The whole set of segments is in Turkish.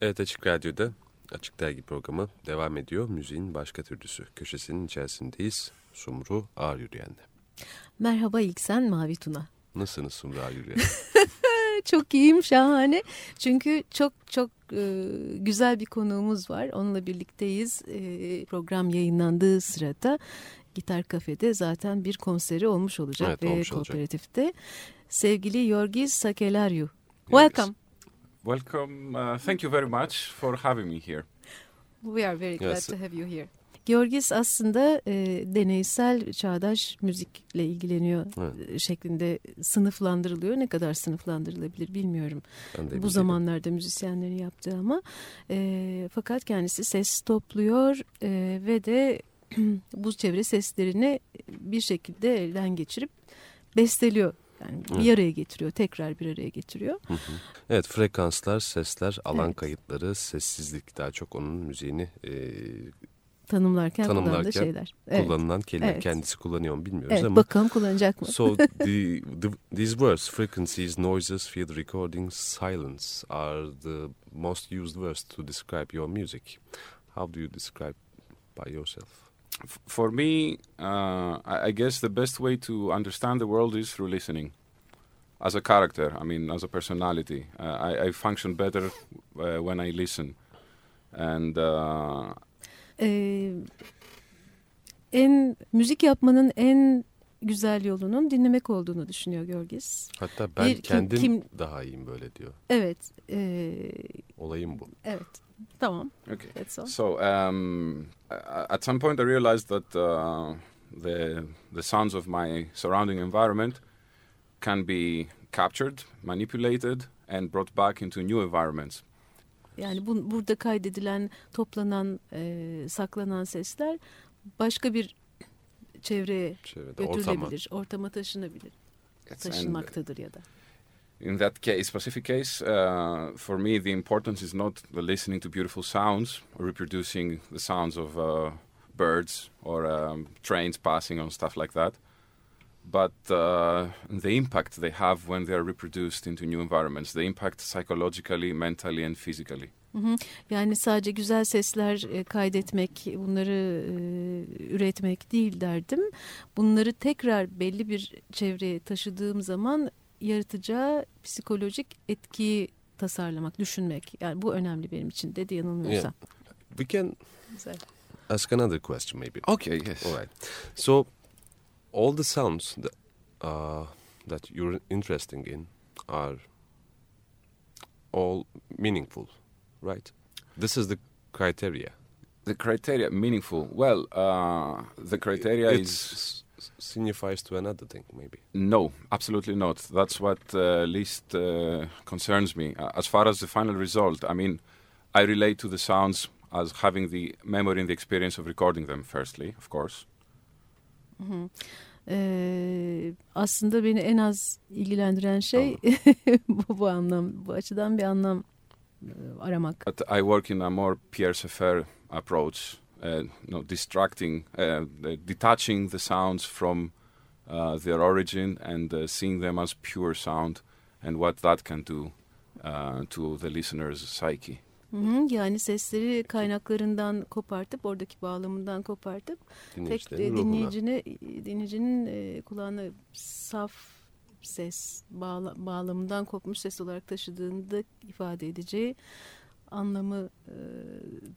Evet Açık Radyo'da Açık Dergi programı devam ediyor. Müziğin başka türlüsü köşesinin içerisindeyiz. Sumru Ağır Yürüyen'le. Merhaba ilk sen Mavi Tuna. Nasılsınız Sumru Ağır Yürüyen? çok iyiyim şahane. Çünkü çok çok e, güzel bir konuğumuz var. Onunla birlikteyiz. E, program yayınlandığı sırada Gitar Kafe'de zaten bir konseri olmuş olacak evet, ve olmuş kooperatifte. Olacak. Sevgili Yorgis Sakelaryu. Welcome. Welcome. Uh, thank you very much for having me here. We are very glad yes. to have you here. Georgis aslında e, deneysel çağdaş müzikle ilgileniyor evet. şeklinde sınıflandırılıyor. Ne kadar sınıflandırılabilir bilmiyorum. Bu zamanlarda müzisyenlerin yaptığı ama e, fakat kendisi ses topluyor e, ve de bu çevre seslerini bir şekilde elden geçirip besteliyor yani evet. bir araya getiriyor, tekrar bir araya getiriyor. Hı hı. Evet, frekanslar, sesler, alan evet. kayıtları, sessizlik daha çok onun müziğini e, tanımlarken, tanımlarken şeyler. Kullanılan evet. kelime evet. kendisi kullanıyor mu bilmiyoruz evet, ama. Bakalım kullanacak mı? so the, the, these words, frequencies, noises, field recordings, silence are the most used words to describe your music. How do you describe by yourself? For me, uh, I guess the best way to understand the world is through listening. As a character, I mean, as a personality, uh, I, I, function better uh, when I listen. And uh, ee, en müzik yapmanın en güzel yolunun dinlemek olduğunu düşünüyor Görgis. Hatta ben Bir, kendim kim, daha iyiyim böyle diyor. Evet. E, Olayım bu. Evet. Tamam. Okay. That's all. So um, at some point I realized that uh, the the sounds of my surrounding environment can be captured, manipulated, and brought back into new environments. Yani bu, burada kaydedilen, toplanan, e, saklanan sesler başka bir çevreye Çevrede, götürülebilir, ortama, ortama taşınabilir, taşınmaktadır ya da. In that case, specific case, uh, for me, the importance is not the listening to beautiful sounds or reproducing the sounds of uh, birds or um, trains passing on stuff like that, but uh, the impact they have when they are reproduced into new environments, the impact psychologically, mentally, and physically. Yani sadece güzel sesler kaydetmek, bunları üretmek değil derdim. Bunları tekrar belli bir çevreye taşıdığım zaman yaratacağı psikolojik etkiyi tasarlamak, düşünmek. Yani bu önemli benim için dedi yanılmıyorsam. Yeah. We can Güzel. ask another question maybe. Okay, yes. All right. So all the sounds that, uh, that you're interested in are all meaningful, right? This is the criteria. The criteria meaningful. Well, uh, the criteria it's, is signifies to another thing, maybe? No, absolutely not. That's what uh, least uh, concerns me. Uh, as far as the final result, I mean, I relate to the sounds as having the memory and the experience of recording them, firstly, of course. Hı hı. Ee, aslında beni en az ilgilendiren şey bu, bu anlam, bu açıdan bir anlam e, aramak. But I work in a more Pierre Schaeffer approach uh, know, distracting, uh, detaching the sounds from uh, their origin and uh, seeing them as pure sound and what that can do uh, to the listener's psyche. Yani sesleri kaynaklarından kopartıp oradaki bağlamından kopartıp tek dinleyicini dinleyicinin e, kulağına saf ses bağla, bağlamından kopmuş ses olarak taşıdığında ifade edeceği anlamı e,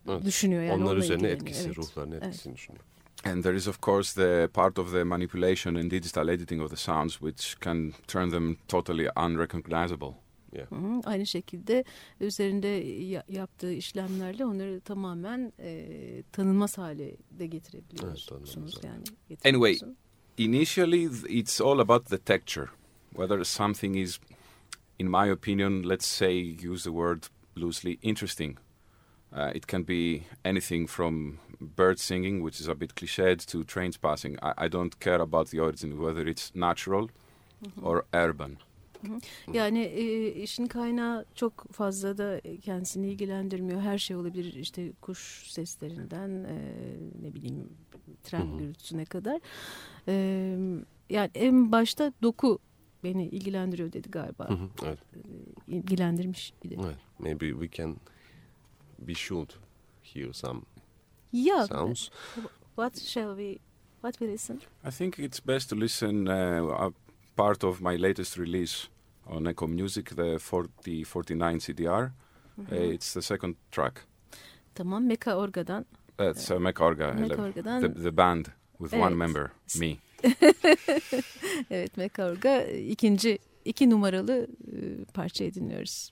evet. düşünüyor. Yani Onlar üzerine etkisi, evet. ruhlarına etkisini evet. düşünüyor. And there is of course the part of the manipulation and digital editing of the sounds which can turn them totally unrecognizable. Yeah. Hı hı. Aynı şekilde üzerinde ya yaptığı işlemlerle onları tamamen e, tanınmaz hale de getirebiliyorsunuz. Evet, yani anyway, initially it's all about the texture. Whether something is, in my opinion, let's say use the word loosely interesting. Uh, it can be anything from bird singing, which is a bit cliched, to trains passing. I, I don't care about the origin, whether it's natural mm-hmm. or urban. Yani e, işin kaynağı çok fazla da kendisini ilgilendirmiyor. Her şey olabilir işte kuş seslerinden e, ne bileyim tren gürültüsüne kadar. E, yani en başta doku beni ilgilendiriyor dedi galiba. evet. İlgilendirmiş idi. Evet. Maybe we can we should hear some yeah. sounds. What shall we? What we listen? I think it's best to listen uh, a part of my latest release on Echo Music, the 4049 CDR. Mm -hmm. uh, it's the second track. Tamam, Meka Orga'dan. That's uh, Meka Orga. Meka Orga'dan. The, the band with evet. one member, me. Evet, Meka Orga ikinci iki numaralı e, parçayı dinliyoruz.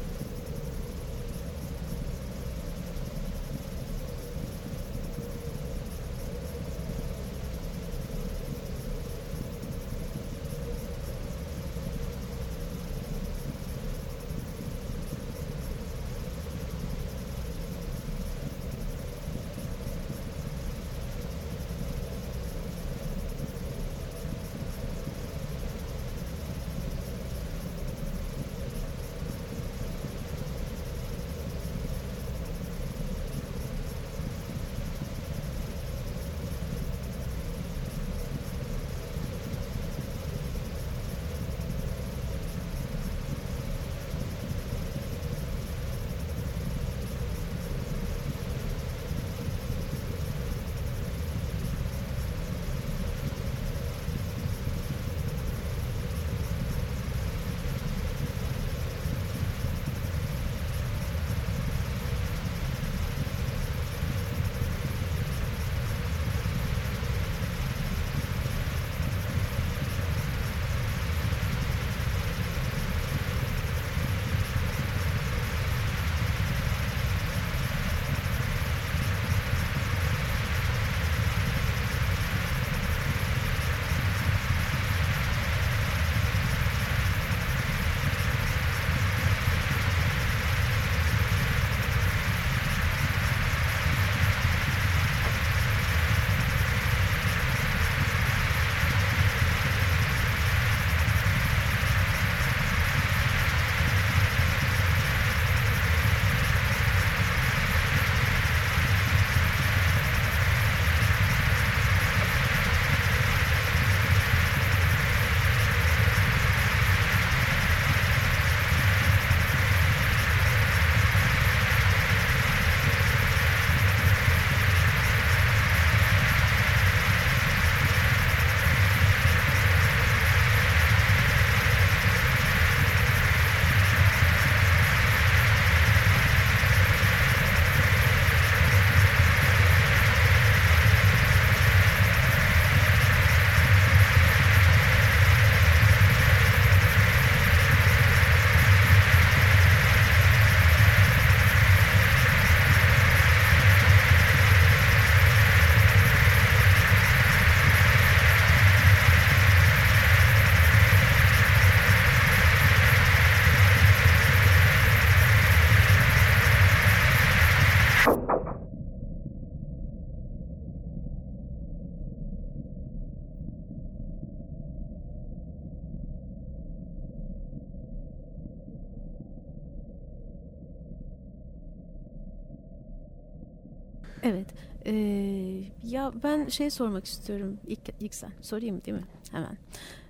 Ee, ya ben şey sormak istiyorum. İlk, ilk sen sorayım değil mi? Hemen.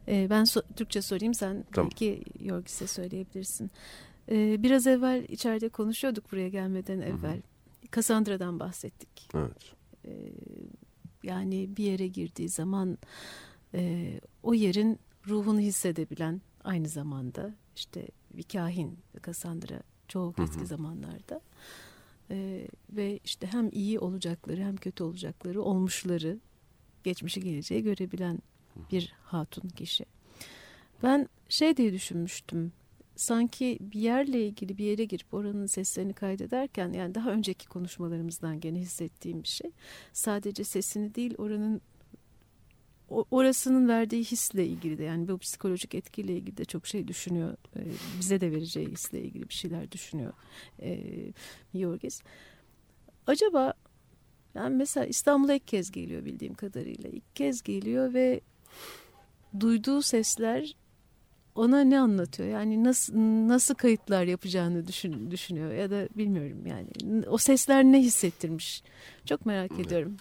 Ee, ben so Türkçe sorayım sen tamam. belki Yorgis'e söyleyebilirsin. Ee, biraz evvel içeride konuşuyorduk buraya gelmeden evvel. Hı hı. Cassandra'dan bahsettik. Evet. Ee, yani bir yere girdiği zaman e, o yerin ruhunu hissedebilen aynı zamanda işte bir kahin Cassandra çok eski zamanlarda e, ve işte hem iyi olacakları hem kötü olacakları olmuşları geçmişi geleceği görebilen bir hatun kişi. Ben şey diye düşünmüştüm sanki bir yerle ilgili bir yere girip oranın seslerini kaydederken yani daha önceki konuşmalarımızdan gene hissettiğim bir şey. Sadece sesini değil oranın orasının verdiği hisle ilgili de yani bu psikolojik etkiyle ilgili de çok şey düşünüyor. Ee, bize de vereceği hisle ilgili bir şeyler düşünüyor e, Yorgis. Acaba yani mesela İstanbul'a ilk kez geliyor bildiğim kadarıyla. ilk kez geliyor ve duyduğu sesler ona ne anlatıyor? Yani nasıl nasıl kayıtlar yapacağını düşün, düşünüyor ya da bilmiyorum yani. O sesler ne hissettirmiş? Çok merak ediyorum.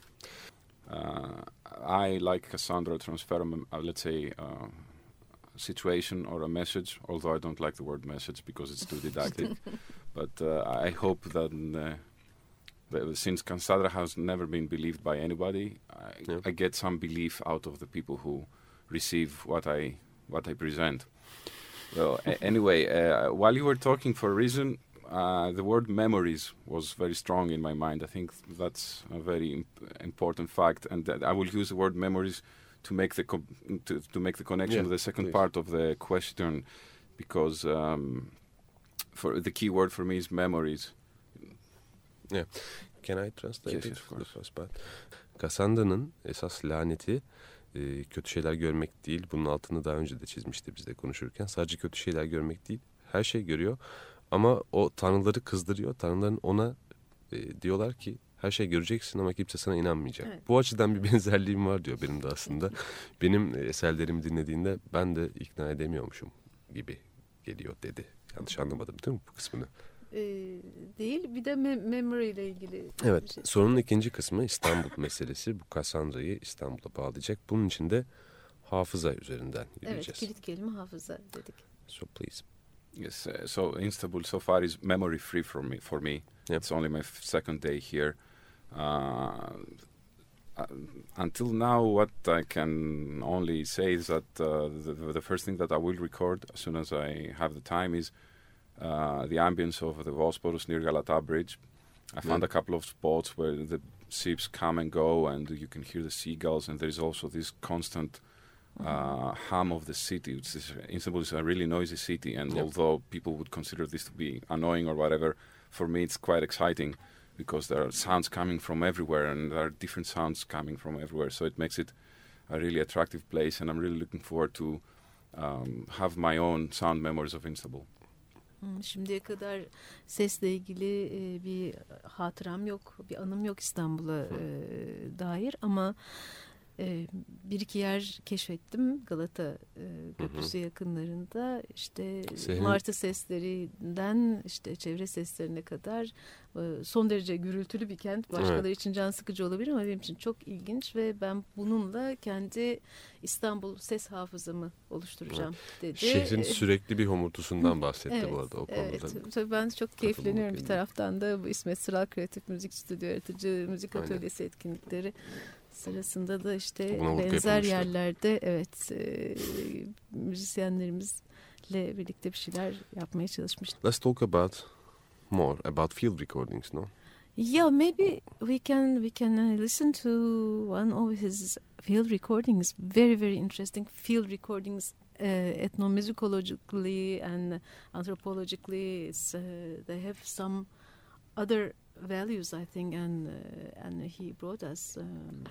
Uh, I like Cassandra transfer, uh, let's say, uh, situation or a message, although I don't like the word message because it's too didactic. but uh, I hope that, uh, that since Cassandra has never been believed by anybody, I, yeah. I get some belief out of the people who receive what I what I present. Well, anyway, uh, while you were talking for a reason, uh, the word memories was very strong in my mind. I think that's a very imp- important fact, and I will use the word memories to make the co- to, to make the connection yeah, with the second please. part of the question, because um, for the key word for me is memories. Yeah, can I translate yes, it? Yes, of course. The first part. Kasanda'nın esas laneti e, kötü şeyler görmek değil. Bunun altını daha önce de çizmişti bizle konuşurken. Sadece kötü şeyler görmek değil. Her şey görüyor. Ama o tanrıları kızdırıyor. Tanrıların ona e, diyorlar ki her şey göreceksin ama kimse sana inanmayacak. Evet. Bu açıdan bir benzerliğim var diyor benim de aslında. benim eserlerimi dinlediğinde ben de ikna edemiyormuşum gibi geliyor dedi. Yanlış anlamadım değil mi bu kısmını? e, değil bir de me memory ile ilgili. Evet şey. sorunun ikinci kısmı İstanbul meselesi. Bu Cassandra'yı İstanbul'a bağlayacak. Bunun için de hafıza üzerinden yürüyeceğiz. Evet kilit kelime hafıza dedik. So please. Yes, uh, so Istanbul so far is memory free for me. For me, yep. it's only my second day here. Uh, uh, until now, what I can only say is that uh, the, the, first thing that I will record as soon as I have the time is uh, the ambience of the Bosporus near Galata Bridge. I found yeah. a couple of spots where the ships come and go, and you can hear the seagulls, and there is also this constant uh, hum of the city. Which is, Istanbul is a really noisy city, and yep. although people would consider this to be annoying or whatever, for me it's quite exciting because there are sounds coming from everywhere, and there are different sounds coming from everywhere. So it makes it a really attractive place, and I'm really looking forward to um, have my own sound memories of Istanbul. Şimdiye kadar sesle ilgili e, bir hatıram yok, bir anım yok İstanbul'a e, dair ama e, bir iki yer keşfettim Galata e, Köprüsü hı hı. yakınlarında işte Sehin. martı seslerinden işte çevre seslerine kadar e, son derece gürültülü bir kent başkaları evet. için can sıkıcı olabilir ama benim için çok ilginç ve ben bununla kendi İstanbul ses hafızamı oluşturacağım evet. dedi. Şehrin sürekli bir homurtusundan bahsetti evet, bu arada o konuda. Evet, tabii ben çok keyifleniyorum bir taraftan da bu İsmet Sıral Kreatif Müzik Stüdyo Yaratıcı Müzik Atölyesi etkinlikleri sırasında da işte Buna benzer yerlerde evet e, müzisyenlerimizle birlikte bir şeyler yapmaya çalışmıştık. Let's talk about more about field recordings, no? Yeah, maybe we can we can listen to one of his field recordings. Very very interesting field recordings, uh, ethnomusicologically and anthropologically. It's, uh, they have some other values, I think, and uh, and he brought us um,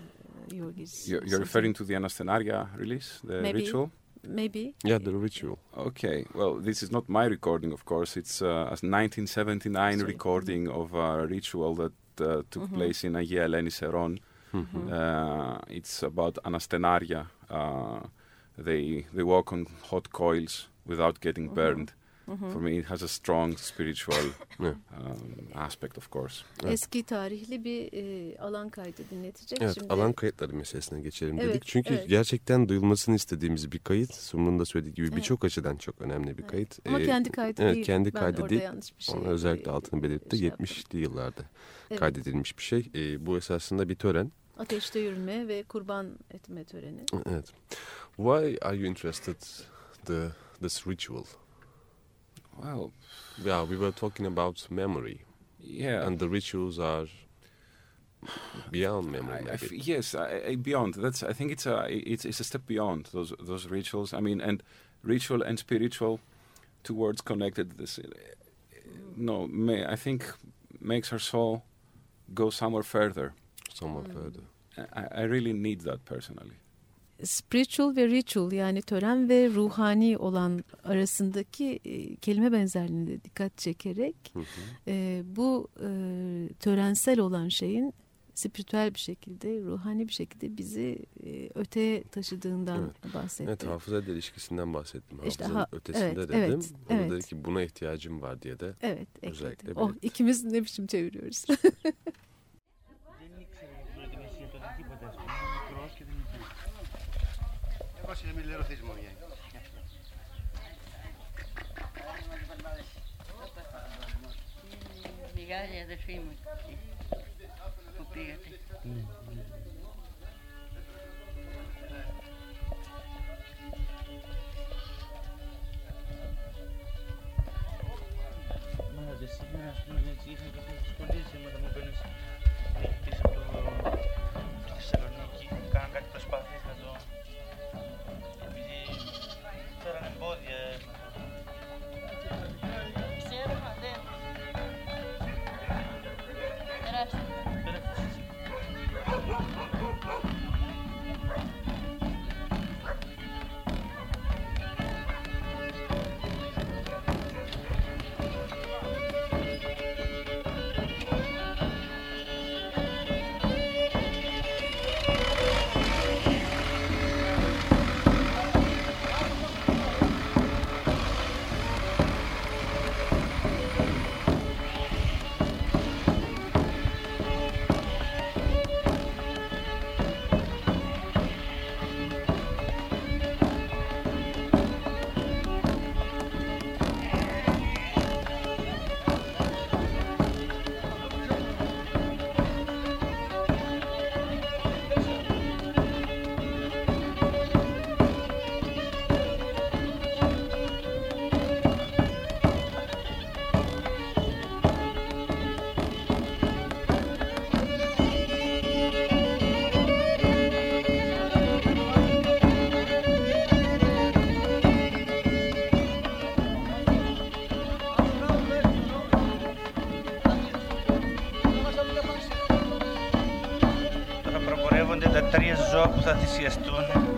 Yorgis. You're, you're referring to the Anastenaria release, the Maybe. ritual. Maybe. Yeah, the ritual. Okay. Well, this is not my recording, of course. It's uh, a 1979 Sorry. recording mm -hmm. of a ritual that uh, took mm -hmm. place in Agia Eleni Seron. Mm -hmm. uh, it's about Anastenaria. Uh, they they walk on hot coils without getting mm-hmm. burned. -hı. For me, it has a strong spiritual um, aspect, of course. Evet. Eski tarihli bir e, alan kaydı dinletecek. Evet, Şimdi... alan kayıtları meselesine geçelim dedik. Evet, Çünkü evet. gerçekten duyulmasını istediğimiz bir kayıt. Sumru'nun da söylediği gibi birçok evet. açıdan çok önemli bir kayıt. Evet. Ama ee, kendi kaydı evet, değil. Kendi kaydı değil. Şey Onu özellikle altını belirtti. Şey 70'li yıllarda evet. kaydedilmiş bir şey. E, bu esasında bir tören. Ateşte yürüme ve kurban etme töreni. Evet. Why are you interested the this ritual? Well, yeah, we were talking about memory. Yeah, and the rituals are beyond memory. I, I yes, I, beyond. That's. I think it's a it's it's a step beyond those those rituals. I mean, and ritual and spiritual, two words connected. This, no, may, I think makes our soul go somewhere further. Somewhere mm. further. I, I really need that personally. Spiritual ve ritual yani tören ve ruhani olan arasındaki e, kelime benzerliğine dikkat çekerek hı hı. E, bu e, törensel olan şeyin spiritüel bir şekilde, ruhani bir şekilde bizi e, öteye taşıdığından evet. bahsetti. Evet, hafıza ilişkisinden bahsettim. İşte ha, ötesinde evet, dedim. Evet, o evet. dedi ki buna ihtiyacım var diye de evet, özellikle oh, ikimiz ne biçim çeviriyoruz. Κόση μην λερωθείς μόνο για Μεγάλη αδερφή μου που πήγατε. Μα δεν σήμερα ας πούμε έτσι είχα κάποιες δυσκολίες με τα μου παίρνεις πίσω από το Θεσσαλονίκη. Κάναν κάτι προσπάθειες να το ζώα που θα θυσιαστούν.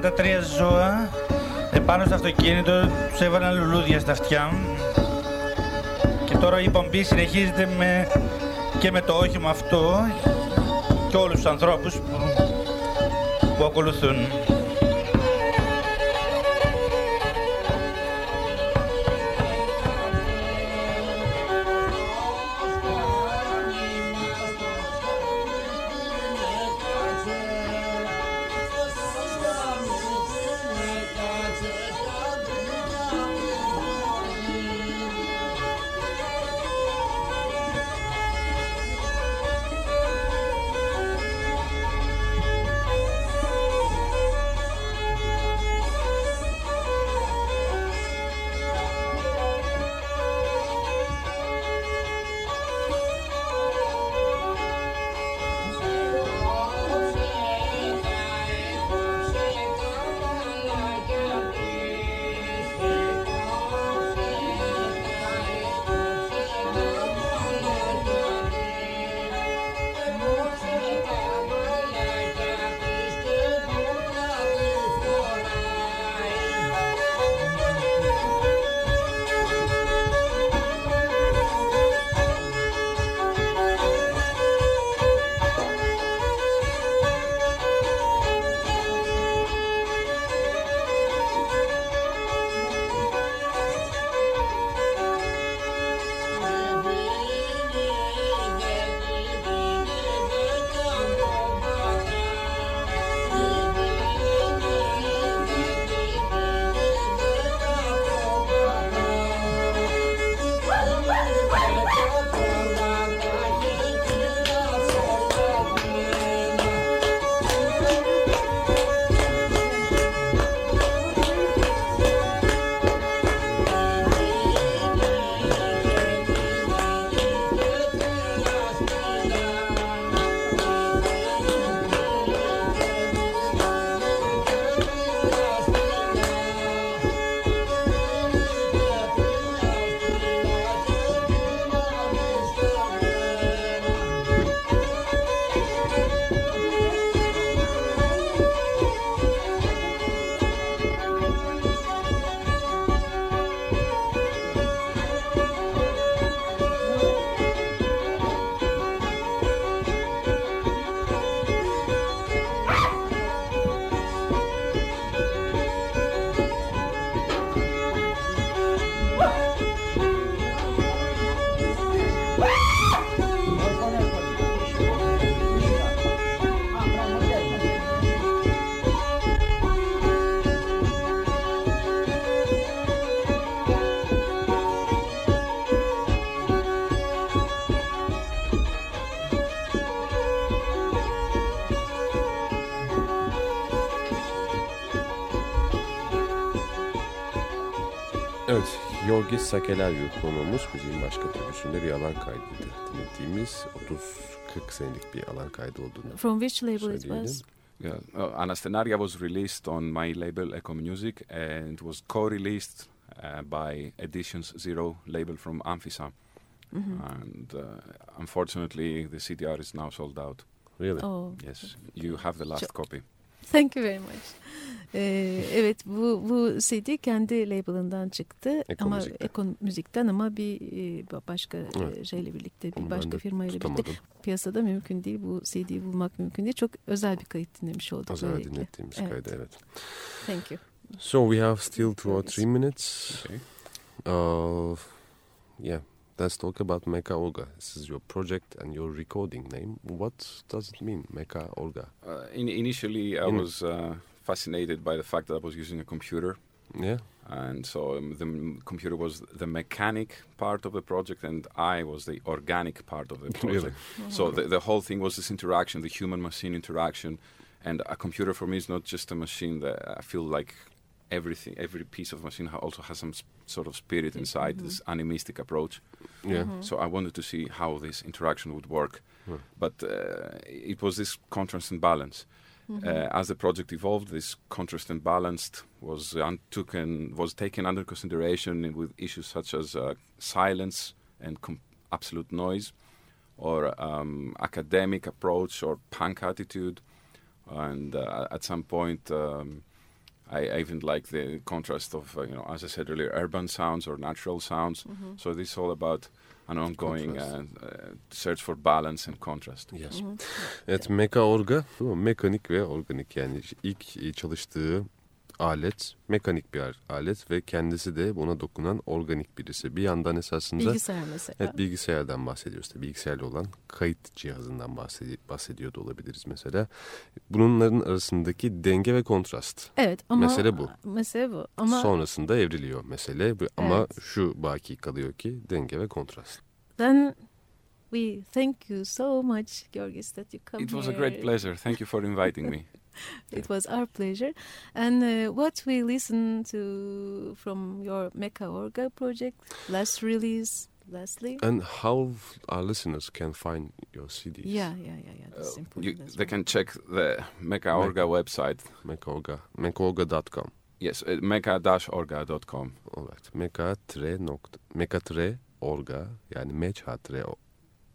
Φόρτωσαν τα τρία ζώα επάνω στο αυτοκίνητο, τους έβαλαν λουλούδια στα αυτιά και τώρα η πομπή συνεχίζεται με, και με το όχημα αυτό και όλους τους ανθρώπους που, που ακολουθούν. Yorgis Sakelaryou konuğumuz müziğin başka türlüsünde bir alan kaydıydı. Dinlediğimiz 30-40 senelik bir alan kaydı olduğunu From which label it was? Yeah, uh, Anastenaria was released on my label Echo Music and was co-released uh, by Editions Zero label from Amphisa. Mm -hmm. And uh, unfortunately, the CDR is now sold out. Really? Oh. Yes, you have the last copy. Thank you very much. Ee, evet bu bu CD kendi label'ından çıktı Eko ama Müzik'ten. Eko Müzik'ten ama bir e, başka e, Evet. şeyle birlikte bir Onu başka firmayla birlikte tutamadım. piyasada mümkün değil bu CD'yi bulmak mümkün değil. Çok özel bir kayıt dinlemiş olduk. Evvel böylelikle. dinlettiğimiz Evet. kaydı evet. Thank you. So we have still two or three minutes. Okay. Uh, yeah, let's talk about Mecha Olga. This is your project and your recording name. What does it mean, Mecha Olga? Uh, in, initially, I In- was uh, fascinated by the fact that I was using a computer. Yeah, And so um, the m- computer was the mechanic part of the project, and I was the organic part of the project. really. So the, the whole thing was this interaction, the human machine interaction. And a computer for me is not just a machine that I feel like everything, every piece of machine ha- also has some s- sort of spirit inside, this animistic approach. Yeah, So I wanted to see how this interaction would work. Hmm. But uh, it was this contrast and balance. Uh, as the project evolved, this contrast and balanced was undertaken, was taken under consideration with issues such as uh, silence and com- absolute noise, or um, academic approach, or punk attitude, and uh, at some point. Um, I, I, even like the contrast of, uh, you know, as I said earlier, urban sounds or natural sounds. Mm-hmm. So this is all about an ongoing uh, uh, search for balance and contrast. Yes. Mm-hmm. Evet, Meka Orga, mekanik ve organik yani ilk çalıştığı alet mekanik bir alet ve kendisi de buna dokunan organik birisi. Bir yandan esasında bilgisayar mesela. Evet bilgisayardan bahsediyoruz. Tabii bilgisayarlı olan kayıt cihazından bahsedi bahsediyor da olabiliriz mesela. Bunların arasındaki denge ve kontrast. Evet ama mesele bu. Mesele bu. Ama sonrasında evriliyor mesele ama evet. şu baki kalıyor ki denge ve kontrast. Then we thank you so much Georgis that you come It was here. a great pleasure. Thank you for inviting me. it was our pleasure. And uh, what we listen to from your Mecca Orga project, last release, lastly. And how our listeners can find your CDs? Yeah, yeah, yeah, yeah. That's uh, you, they well. can check the Mecca Orga website. Mecca Orga, meccaorga.com. Yes, uh, mecca-orga.com. All right. Mecca-tre nokta, mecca-tre orga yani mecha-tre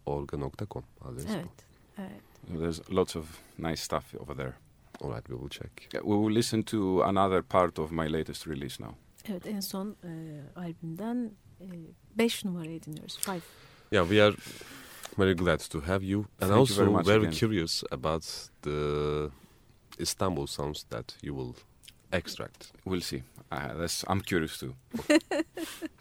orga.com. Evet, evet. There's lots of nice stuff over there. All right, we will check. Yeah, we will listen to another part of my latest release now. Evet, en son e, albümden 5 e, numarayı dinliyoruz. Five. Yeah, we are very glad to have you. And Thank also you very, very curious about the Istanbul sounds that you will extract. We'll see. Uh, I'm curious too.